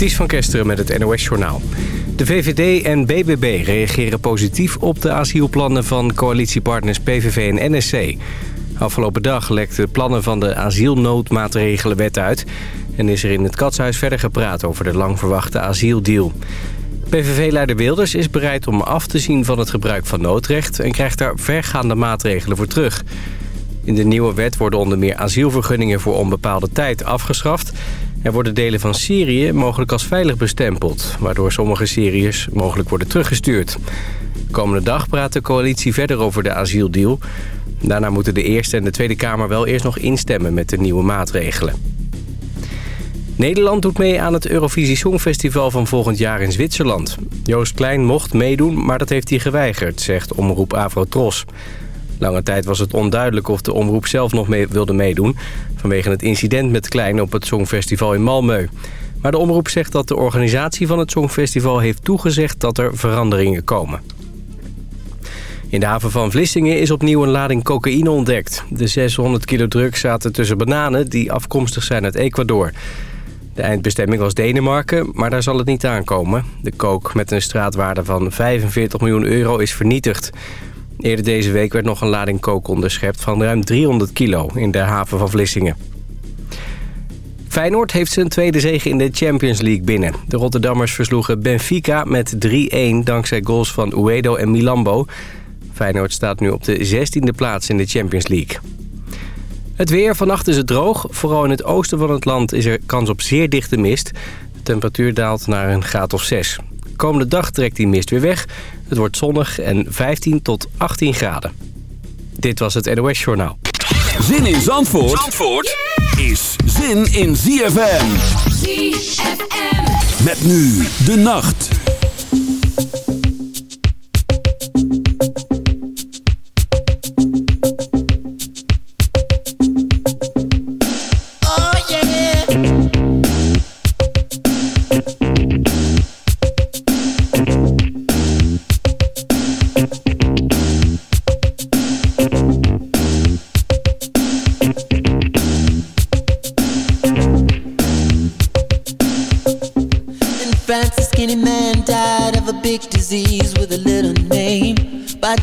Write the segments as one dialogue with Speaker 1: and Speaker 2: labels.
Speaker 1: Ties van Kesteren met het NOS-journaal. De VVD en BBB reageren positief op de asielplannen van coalitiepartners PVV en NSC. Afgelopen dag lekten plannen van de asielnoodmaatregelenwet uit... en is er in het Katshuis verder gepraat over de lang verwachte asieldeal. PVV-leider Wilders is bereid om af te zien van het gebruik van noodrecht... en krijgt daar vergaande maatregelen voor terug... In de nieuwe wet worden onder meer asielvergunningen voor onbepaalde tijd afgeschaft. Er worden delen van Syrië mogelijk als veilig bestempeld... waardoor sommige Syriërs mogelijk worden teruggestuurd. Komende dag praat de coalitie verder over de asieldeal. Daarna moeten de Eerste en de Tweede Kamer wel eerst nog instemmen met de nieuwe maatregelen. Nederland doet mee aan het Eurovisie Songfestival van volgend jaar in Zwitserland. Joost Klein mocht meedoen, maar dat heeft hij geweigerd, zegt omroep Avrotros. Lange tijd was het onduidelijk of de omroep zelf nog mee wilde meedoen... vanwege het incident met Klein op het Songfestival in Malmö. Maar de omroep zegt dat de organisatie van het Songfestival heeft toegezegd dat er veranderingen komen. In de haven van Vlissingen is opnieuw een lading cocaïne ontdekt. De 600 kilo drugs zaten tussen bananen die afkomstig zijn uit Ecuador. De eindbestemming was Denemarken, maar daar zal het niet aankomen. De kook met een straatwaarde van 45 miljoen euro is vernietigd. Eerder deze week werd nog een lading kook onderschept van ruim 300 kilo in de haven van Vlissingen. Feyenoord heeft zijn tweede zege in de Champions League binnen. De Rotterdammers versloegen Benfica met 3-1 dankzij goals van Uedo en Milambo. Feyenoord staat nu op de 16e plaats in de Champions League. Het weer, vannacht is het droog. Vooral in het oosten van het land is er kans op zeer dichte mist. De temperatuur daalt naar een graad of 6. Komende dag trekt die mist weer weg. Het wordt zonnig en 15 tot 18 graden. Dit was het NOS Journaal.
Speaker 2: Zin in Zandvoort, Zandvoort is zin in ZFM. ZFM. Met nu de nacht.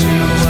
Speaker 3: Tells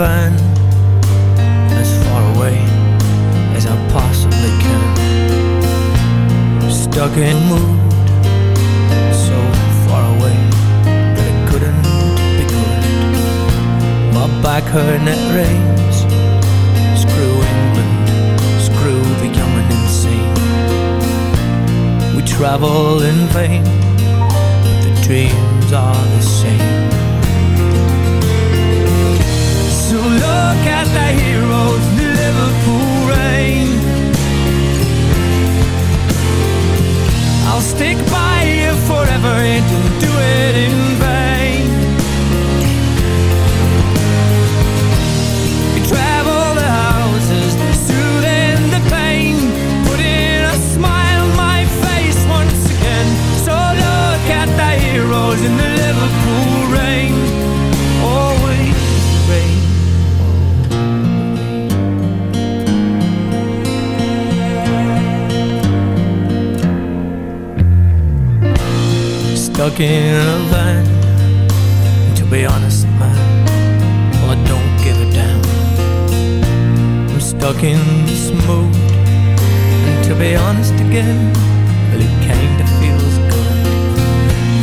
Speaker 3: in
Speaker 4: honest again, well, it kinda feels good.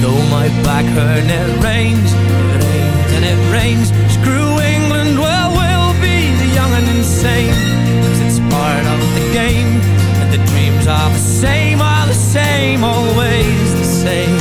Speaker 4: Though my back hurt and it rains, it rains and it rains. Screw England, well, we'll be the young and insane. Cause it's part of the game, and the dreams are the same, are the same, always the same.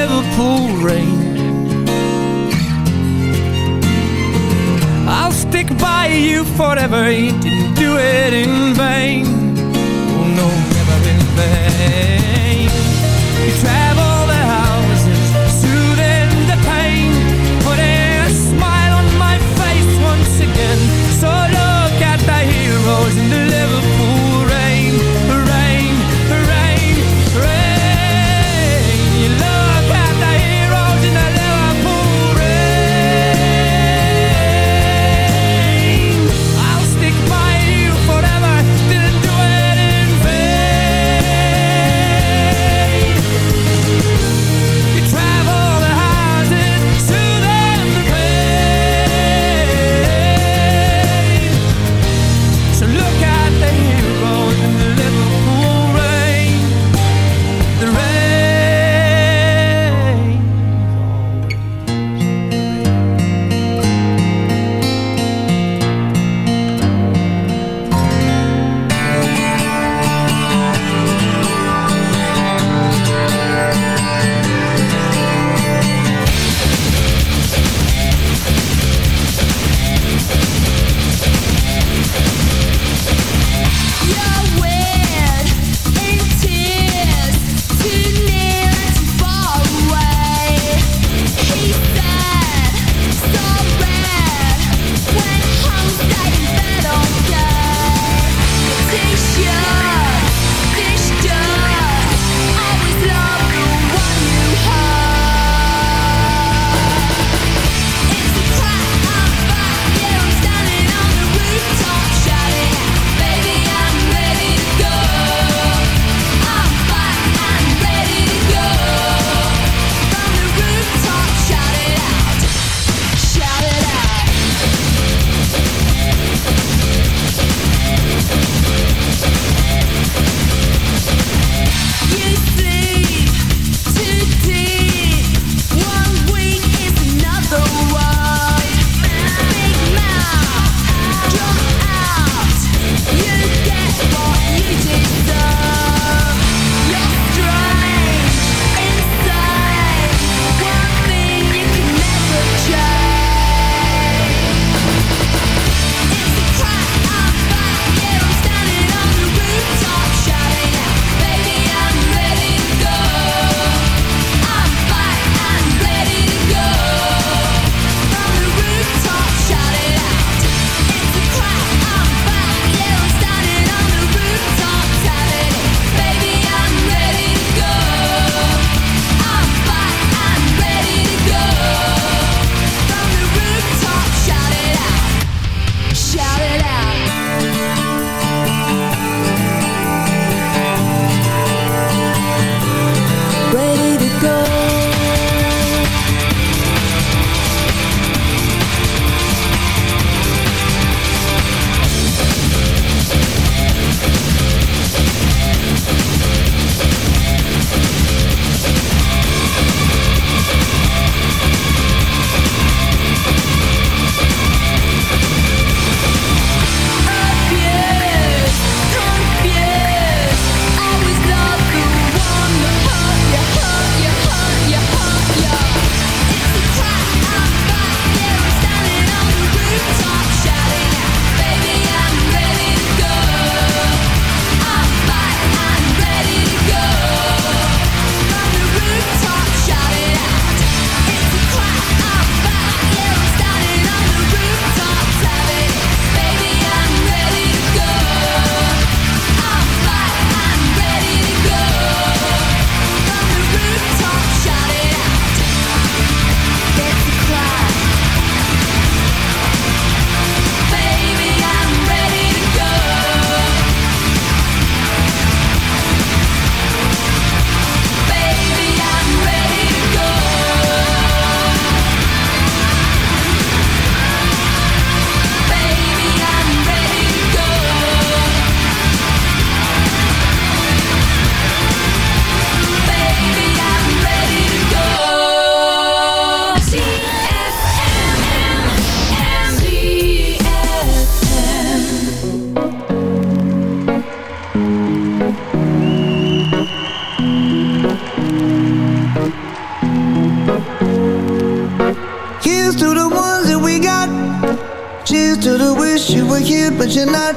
Speaker 4: Liverpool rain. I'll stick by you forever. You didn't do it in vain.